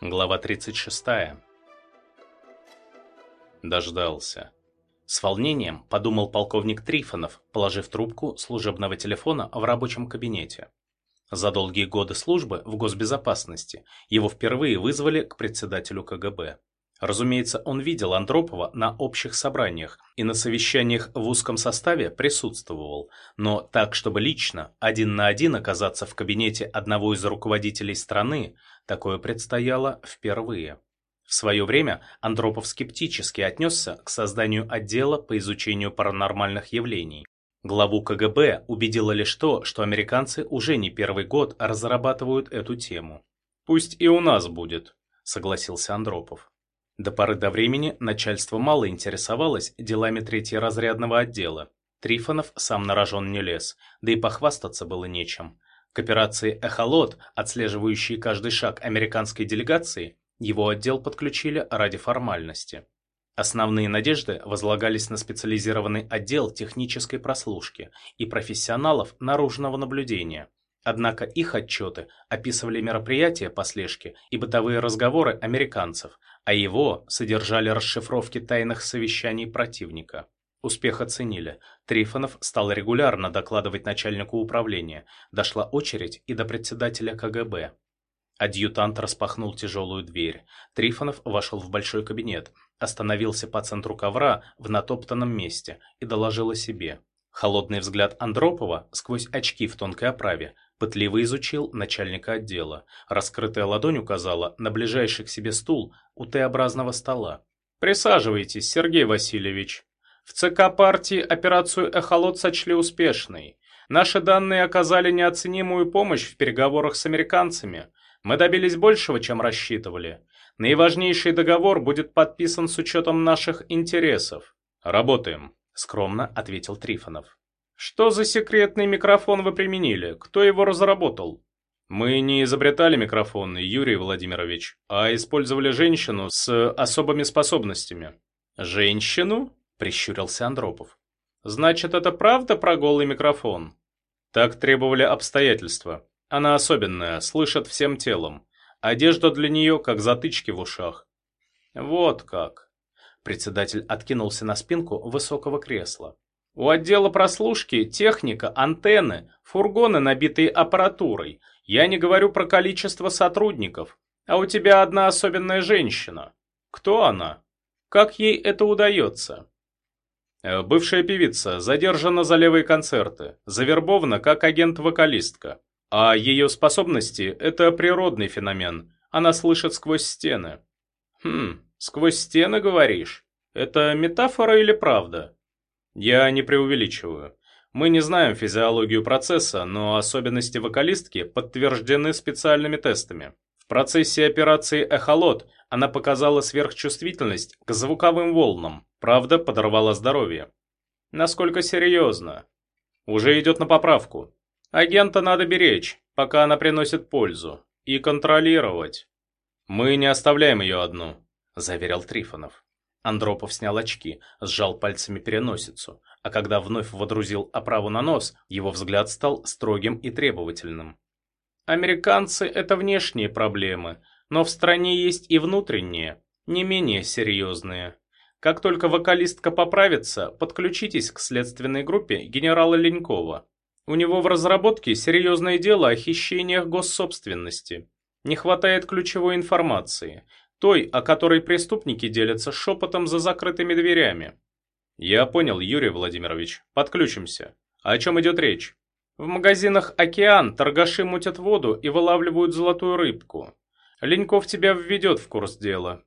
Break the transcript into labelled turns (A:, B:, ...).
A: Глава 36. Дождался. С волнением подумал полковник Трифонов, положив трубку служебного телефона в рабочем кабинете. За долгие годы службы в госбезопасности его впервые вызвали к председателю КГБ. Разумеется, он видел Андропова на общих собраниях и на совещаниях в узком составе присутствовал, но так, чтобы лично, один на один оказаться в кабинете одного из руководителей страны, такое предстояло впервые. В свое время Андропов скептически отнесся к созданию отдела по изучению паранормальных явлений. Главу КГБ убедило лишь то, что американцы уже не первый год разрабатывают эту тему. «Пусть и у нас будет», — согласился Андропов. До поры до времени начальство мало интересовалось делами третьеразрядного отдела. Трифонов сам на рожон не лез, да и похвастаться было нечем. К операции «Эхолот», отслеживающей каждый шаг американской делегации, его отдел подключили ради формальности. Основные надежды возлагались на специализированный отдел технической прослушки и профессионалов наружного наблюдения. Однако их отчеты описывали мероприятия по слежке и бытовые разговоры американцев, а его содержали расшифровки тайных совещаний противника. Успех оценили. Трифонов стал регулярно докладывать начальнику управления. Дошла очередь и до председателя КГБ. Адъютант распахнул тяжелую дверь. Трифонов вошел в большой кабинет, остановился по центру ковра в натоптанном месте и доложил о себе. Холодный взгляд Андропова сквозь очки в тонкой оправе Пытливо изучил начальника отдела. Раскрытая ладонь указала на ближайший к себе стул у Т-образного стола. «Присаживайтесь, Сергей Васильевич. В ЦК партии операцию «Эхолот» сочли успешной. Наши данные оказали неоценимую помощь в переговорах с американцами. Мы добились большего, чем рассчитывали. Наиважнейший договор будет подписан с учетом наших интересов. Работаем», — скромно ответил Трифонов. Что за секретный микрофон вы применили? Кто его разработал? Мы не изобретали микрофон, Юрий Владимирович, а использовали женщину с особыми способностями. Женщину? Прищурился Андропов. Значит, это правда про голый микрофон? Так требовали обстоятельства. Она особенная, слышит всем телом. Одежда для нее как затычки в ушах. Вот как. Председатель откинулся на спинку высокого кресла. У отдела прослушки техника, антенны, фургоны, набитые аппаратурой. Я не говорю про количество сотрудников. А у тебя одна особенная женщина. Кто она? Как ей это удается? Э, бывшая певица, задержана за левые концерты, завербована как агент-вокалистка. А ее способности – это природный феномен. Она слышит сквозь стены. Хм, сквозь стены, говоришь? Это метафора или правда? Я не преувеличиваю. Мы не знаем физиологию процесса, но особенности вокалистки подтверждены специальными тестами. В процессе операции «Эхолот» она показала сверхчувствительность к звуковым волнам, правда, подорвала здоровье. Насколько серьезно? Уже идет на поправку. Агента надо беречь, пока она приносит пользу. И контролировать. Мы не оставляем ее одну, заверил Трифонов. Андропов снял очки, сжал пальцами переносицу, а когда вновь водрузил оправу на нос, его взгляд стал строгим и требовательным. «Американцы — это внешние проблемы, но в стране есть и внутренние, не менее серьезные. Как только вокалистка поправится, подключитесь к следственной группе генерала Ленькова. У него в разработке серьезное дело о хищениях госсобственности. Не хватает ключевой информации, той, о которой преступники делятся шепотом за закрытыми дверями. Я понял, Юрий Владимирович. Подключимся. О чем идет речь? В магазинах «Океан» торгаши мутят воду и вылавливают золотую рыбку. Леньков тебя введет в курс дела.